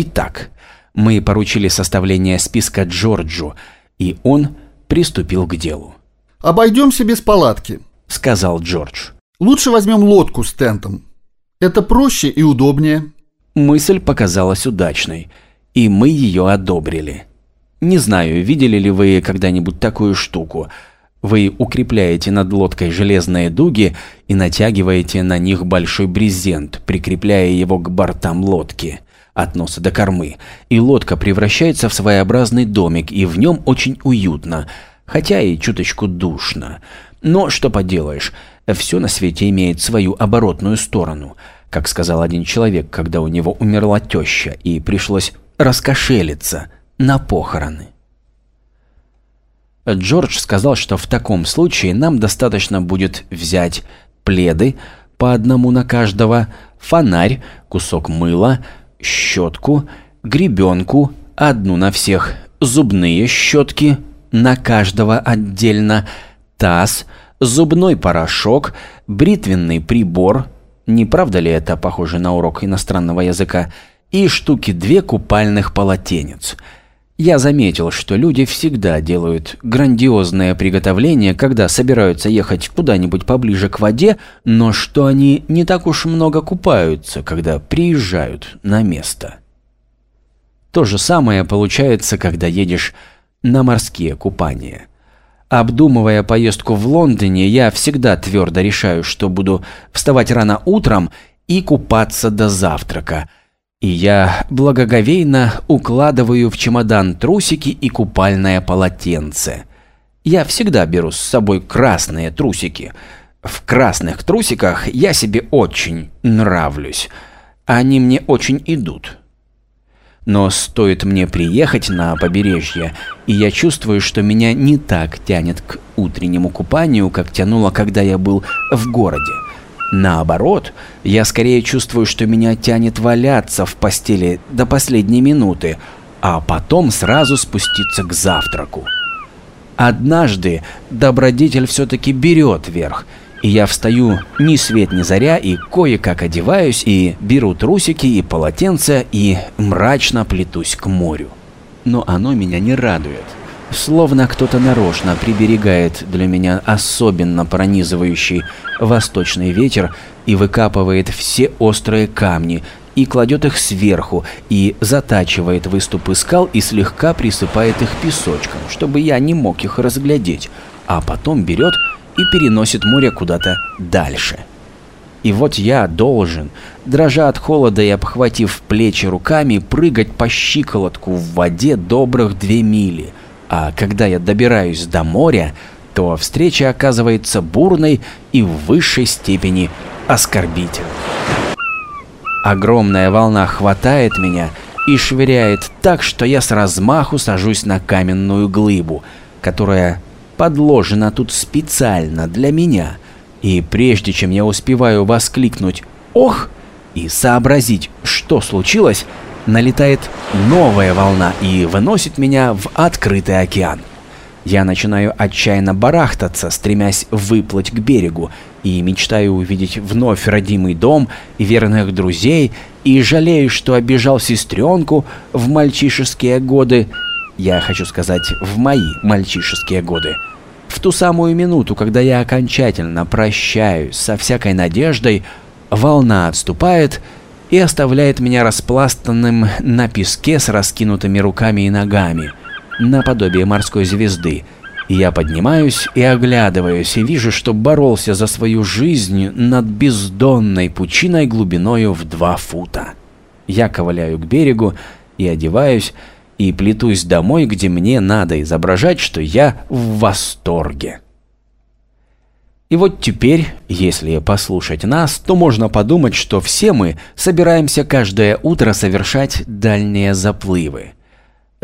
Итак, мы поручили составление списка Джорджу, и он приступил к делу. «Обойдемся без палатки», — сказал Джордж. «Лучше возьмем лодку с тентом. Это проще и удобнее». Мысль показалась удачной, и мы ее одобрили. Не знаю, видели ли вы когда-нибудь такую штуку. Вы укрепляете над лодкой железные дуги и натягиваете на них большой брезент, прикрепляя его к бортам лодки от носа до кормы, и лодка превращается в своеобразный домик, и в нем очень уютно, хотя и чуточку душно. Но что поделаешь, все на свете имеет свою оборотную сторону, как сказал один человек, когда у него умерла теща, и пришлось раскошелиться на похороны. Джордж сказал, что в таком случае нам достаточно будет взять пледы по одному на каждого, фонарь, кусок мыла, щетку, гребенку, одну на всех, зубные щетки, на каждого отдельно, таз, зубной порошок, бритвенный прибор, не правда ли это похоже на урок иностранного языка, и штуки две купальных полотенец. Я заметил, что люди всегда делают грандиозное приготовление, когда собираются ехать куда-нибудь поближе к воде, но что они не так уж много купаются, когда приезжают на место. То же самое получается, когда едешь на морские купания. Обдумывая поездку в Лондоне, я всегда твердо решаю, что буду вставать рано утром и купаться до завтрака – и я благоговейно укладываю в чемодан трусики и купальное полотенце. Я всегда беру с собой красные трусики. В красных трусиках я себе очень нравлюсь. Они мне очень идут. Но стоит мне приехать на побережье, и я чувствую, что меня не так тянет к утреннему купанию, как тянуло, когда я был в городе. Наоборот, я скорее чувствую, что меня тянет валяться в постели до последней минуты, а потом сразу спуститься к завтраку. Однажды добродетель все-таки берет верх, и я встаю ни свет ни заря и кое-как одеваюсь, и беру трусики и полотенце, и мрачно плетусь к морю. Но оно меня не радует. Словно кто-то нарочно приберегает для меня особенно пронизывающий восточный ветер и выкапывает все острые камни, и кладет их сверху, и затачивает выступы скал и слегка присыпает их песочком, чтобы я не мог их разглядеть, а потом берет и переносит море куда-то дальше. И вот я должен, дрожа от холода и обхватив плечи руками, прыгать по щиколотку в воде добрых две мили – а когда я добираюсь до моря, то встреча оказывается бурной и в высшей степени оскорбительной. Огромная волна хватает меня и швыряет так, что я с размаху сажусь на каменную глыбу, которая подложена тут специально для меня. И прежде чем я успеваю воскликнуть «Ох!» и сообразить, что случилось, налетает новая волна и выносит меня в открытый океан. Я начинаю отчаянно барахтаться, стремясь выплыть к берегу, и мечтаю увидеть вновь родимый дом и верных друзей, и жалею, что обижал сестренку в мальчишеские годы, я хочу сказать, в мои мальчишеские годы. В ту самую минуту, когда я окончательно прощаюсь со всякой надеждой, волна отступает, и оставляет меня распластанным на песке с раскинутыми руками и ногами, наподобие морской звезды. Я поднимаюсь и оглядываюсь, и вижу, что боролся за свою жизнь над бездонной пучиной глубиною в два фута. Я ковыляю к берегу и одеваюсь, и плетусь домой, где мне надо изображать, что я в восторге. И вот теперь, если послушать нас, то можно подумать, что все мы собираемся каждое утро совершать дальние заплывы.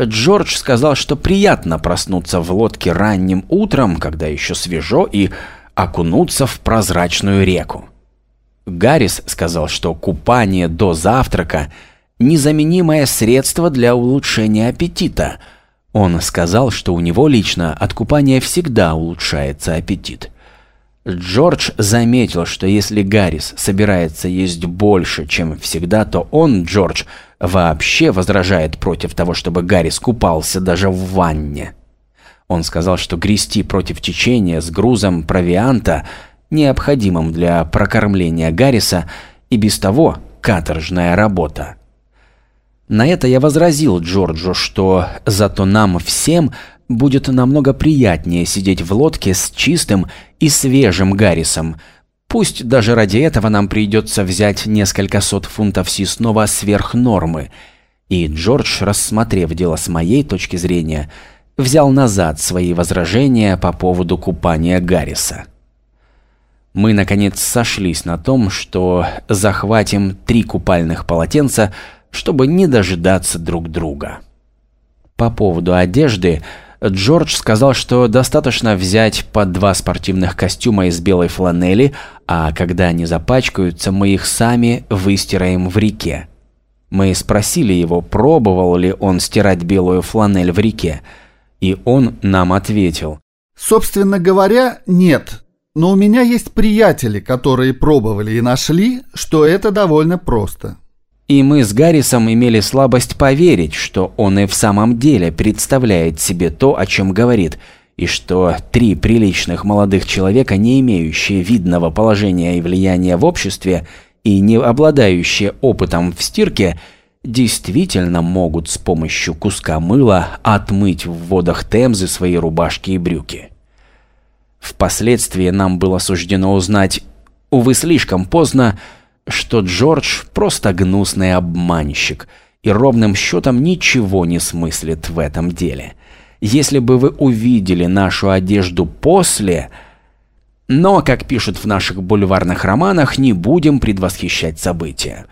Джордж сказал, что приятно проснуться в лодке ранним утром, когда еще свежо, и окунуться в прозрачную реку. Гаррис сказал, что купание до завтрака – незаменимое средство для улучшения аппетита. Он сказал, что у него лично от купания всегда улучшается аппетит. Джордж заметил, что если Гаррис собирается есть больше, чем всегда, то он, Джордж, вообще возражает против того, чтобы Гарри скупался даже в ванне. Он сказал, что грести против течения с грузом провианта, необходимым для прокормления Гарриса, и без того каторжная работа. На это я возразил Джорджу, что зато нам всем будет намного приятнее сидеть в лодке с чистым и свежим Гаррисом. Пусть даже ради этого нам придется взять несколько сот фунтов съестного сверх нормы. И Джордж, рассмотрев дело с моей точки зрения, взял назад свои возражения по поводу купания Гарриса. Мы, наконец, сошлись на том, что захватим три купальных полотенца, чтобы не дожидаться друг друга. По поводу одежды, Джордж сказал, что достаточно взять по два спортивных костюма из белой фланели, а когда они запачкаются, мы их сами выстираем в реке. Мы спросили его, пробовал ли он стирать белую фланель в реке, и он нам ответил. Собственно говоря, нет. Но у меня есть приятели, которые пробовали и нашли, что это довольно просто. И мы с Гаррисом имели слабость поверить, что он и в самом деле представляет себе то, о чем говорит, и что три приличных молодых человека, не имеющие видного положения и влияния в обществе и не обладающие опытом в стирке, действительно могут с помощью куска мыла отмыть в водах Темзы свои рубашки и брюки. Впоследствии нам было суждено узнать, увы, слишком поздно, что Джордж просто гнусный обманщик и ровным счетом ничего не смыслит в этом деле. Если бы вы увидели нашу одежду после... Но, как пишут в наших бульварных романах, не будем предвосхищать события.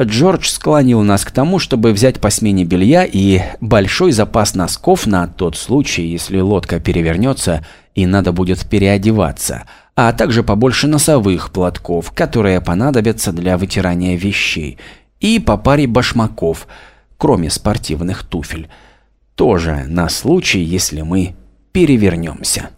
Джордж склонил нас к тому, чтобы взять по смене белья и большой запас носков на тот случай, если лодка перевернется и надо будет переодеваться, а также побольше носовых платков, которые понадобятся для вытирания вещей, и по паре башмаков, кроме спортивных туфель, тоже на случай, если мы перевернемся.